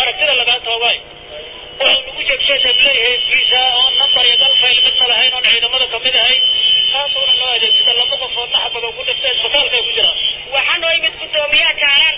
aragtida lagaa toobay wuxuu nagu jabshay dablay heeskiisa oo nambar iyo dalfayl midna lahayn oon ciidamada ka mid ahayn taasuuna loo adeegsada laba qofoodna xabad ku dhiftay isbitaalkay ku jiraan waxaan noo yimid guddoomiyaha kaaran